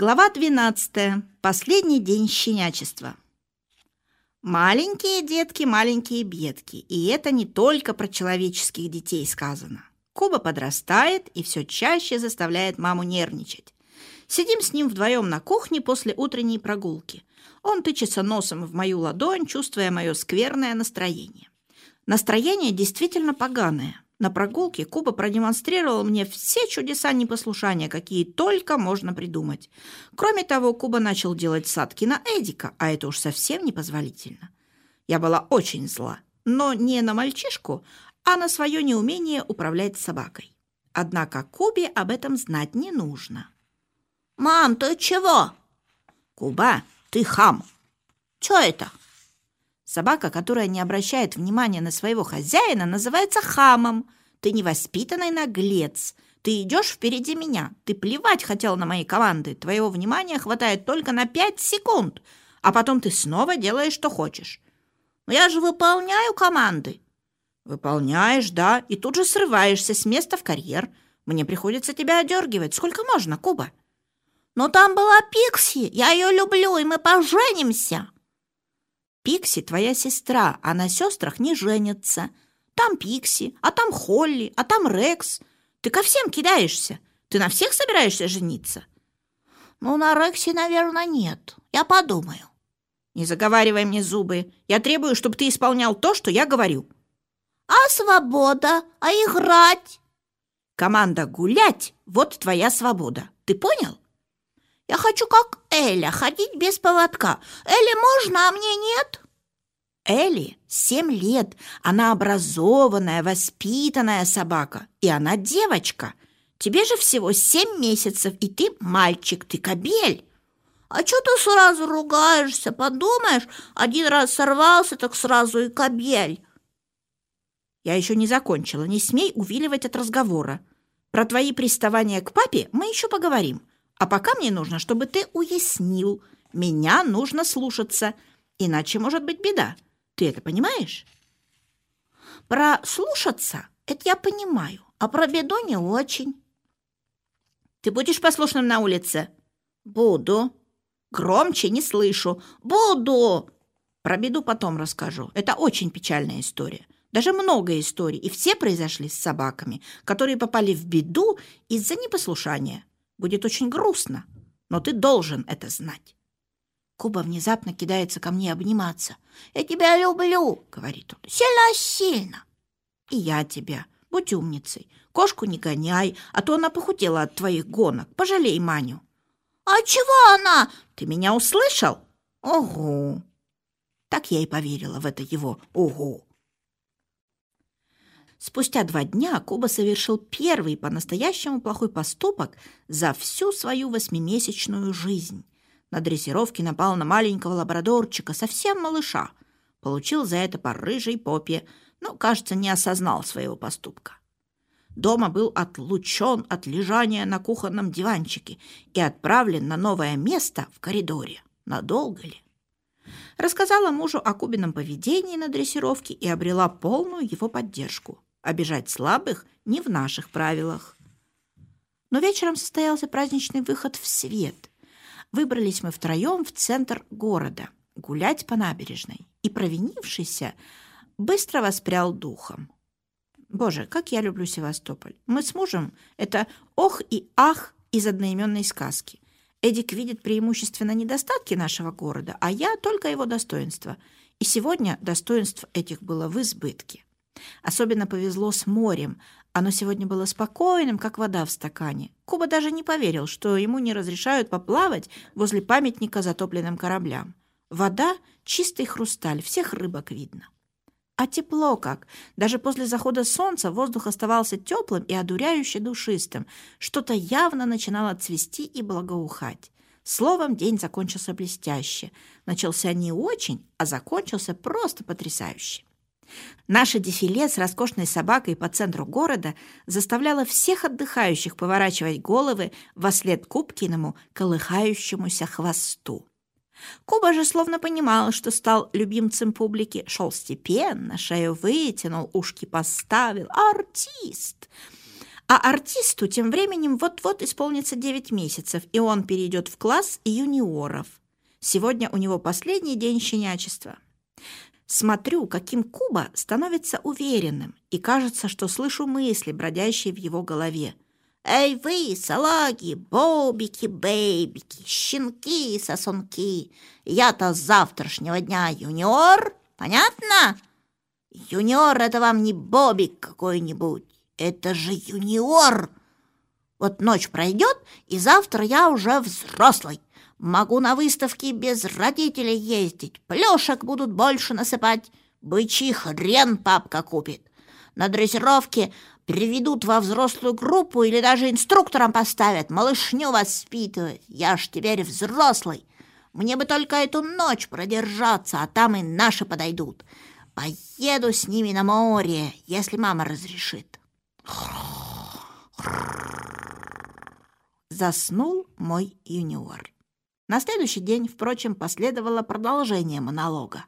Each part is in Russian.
Глава 12. Последний день щенячества. Маленькие детки, маленькие бедки. И это не только про человеческих детей сказано. Куба подрастает и все чаще заставляет маму нервничать. Сидим с ним вдвоем на кухне после утренней прогулки. Он тычется носом в мою ладонь, чувствуя мое скверное настроение. Настроение действительно поганое. На прогулке Куба продемонстрировал мне все чудеса непослушания, какие только можно придумать. Кроме того, Куба начал делать садки на Эдика, а это уж совсем непозволительно. Я была очень зла, но не на мальчишку, а на свое неумение управлять собакой. Однако Кубе об этом знать не нужно. «Мам, ты чего?» «Куба, ты хам!» «Чё это?» Собака, которая не обращает внимания на своего хозяина, называется хамом. Ты невоспитанный наглец. Ты идешь впереди меня. Ты плевать хотел на мои команды. Твоего внимания хватает только на пять секунд. А потом ты снова делаешь, что хочешь. Но я же выполняю команды. Выполняешь, да, и тут же срываешься с места в карьер. Мне приходится тебя одергивать. Сколько можно, Куба? Но там была Пикси. Я ее люблю, и мы поженимся. Пикси твоя сестра, а на сестрах не женятся. Там Пикси, а там Холли, а там Рекс. Ты ко всем кидаешься. Ты на всех собираешься жениться? Ну, на Рексе, наверное, нет. Я подумаю. Не заговаривай мне зубы. Я требую, чтобы ты исполнял то, что я говорю. А свобода? А играть? Команда гулять — вот твоя свобода. Ты понял? Я хочу, как Эля, ходить без поводка. Эле можно, а мне нет?» Элли семь лет. Она образованная, воспитанная собака. И она девочка. Тебе же всего семь месяцев, и ты мальчик, ты кобель. А что ты сразу ругаешься? Подумаешь, один раз сорвался, так сразу и кобель. Я еще не закончила. Не смей увиливать от разговора. Про твои приставания к папе мы еще поговорим. А пока мне нужно, чтобы ты уяснил. Меня нужно слушаться, иначе может быть беда. Ты это понимаешь? Про слушаться это я понимаю, а про беду не очень. Ты будешь послушным на улице? Буду. Громче не слышу. Буду. Про беду потом расскажу. Это очень печальная история. Даже много историй, и все произошли с собаками, которые попали в беду из-за непослушания. Будет очень грустно, но ты должен это знать. Куба внезапно кидается ко мне обниматься. «Я тебя люблю», — говорит он, — «сильно-сильно». «И я тебя. Будь умницей. Кошку не гоняй, а то она похудела от твоих гонок. Пожалей Маню». «А чего она?» «Ты меня услышал?» «Ого». Так я и поверила в это его «ого». Спустя два дня Куба совершил первый по-настоящему плохой поступок за всю свою восьмимесячную жизнь. На дрессировке напал на маленького лабрадорчика, совсем малыша. Получил за это по рыжей попе, но, кажется, не осознал своего поступка. Дома был отлучен от лежания на кухонном диванчике и отправлен на новое место в коридоре. Надолго ли? Рассказала мужу о Кубином поведении на дрессировке и обрела полную его поддержку. Обижать слабых не в наших правилах. Но вечером состоялся праздничный выход в свет. Выбрались мы втроем в центр города, гулять по набережной. И провинившийся быстро воспрял духом. Боже, как я люблю Севастополь. Мы с мужем — это ох и ах из одноименной сказки. Эдик видит преимущественно недостатки нашего города, а я только его достоинства. И сегодня достоинств этих было в избытке. Особенно повезло с морем. Оно сегодня было спокойным, как вода в стакане. Куба даже не поверил, что ему не разрешают поплавать возле памятника затопленным кораблям. Вода — чистый хрусталь, всех рыбок видно. А тепло как! Даже после захода солнца воздух оставался теплым и одуряюще душистым. Что-то явно начинало цвести и благоухать. Словом, день закончился блестяще. Начался не очень, а закончился просто потрясающе. Наше дефиле с роскошной собакой по центру города заставляло всех отдыхающих поворачивать головы во след Кубкиному колыхающемуся хвосту. Куба же словно понимал, что стал любимцем публики, шел степенно, шею вытянул, ушки поставил. Артист! А артисту тем временем вот-вот исполнится 9 месяцев, и он перейдет в класс юниоров. Сегодня у него последний день щенячества. Смотрю, каким Куба становится уверенным, и кажется, что слышу мысли, бродящие в его голове. «Эй вы, салаги, бобики, бейбики, щенки, сосунки! Я-то с завтрашнего дня юниор, понятно? Юниор — это вам не бобик какой-нибудь, это же юниор! Вот ночь пройдет, и завтра я уже взрослый. Могу на выставке без родителей ездить, плюшек будут больше насыпать, бычий хрен папка купит. На дрессировке переведут во взрослую группу или даже инструктором поставят, малышню воспитывать. Я ж теперь взрослый. Мне бы только эту ночь продержаться, а там и наши подойдут. Поеду с ними на море, если мама разрешит. Заснул мой юниор. На следующий день, впрочем, последовало продолжение монолога.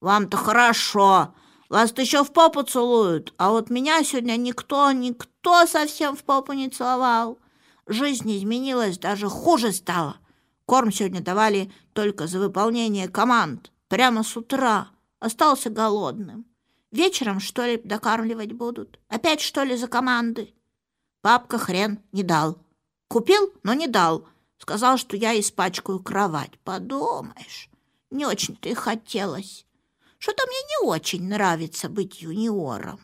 «Вам-то хорошо, вас-то еще в попу целуют, а вот меня сегодня никто, никто совсем в попу не целовал. Жизнь изменилась, даже хуже стало. Корм сегодня давали только за выполнение команд, прямо с утра. Остался голодным. Вечером, что ли, докармливать будут? Опять, что ли, за команды? Папка хрен не дал. Купил, но не дал. Сказал, что я испачкаю кровать. Подумаешь, не очень-то и хотелось. Что-то мне не очень нравится быть юниором.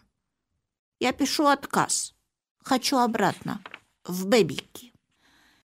Я пишу отказ. Хочу обратно, в бэбики.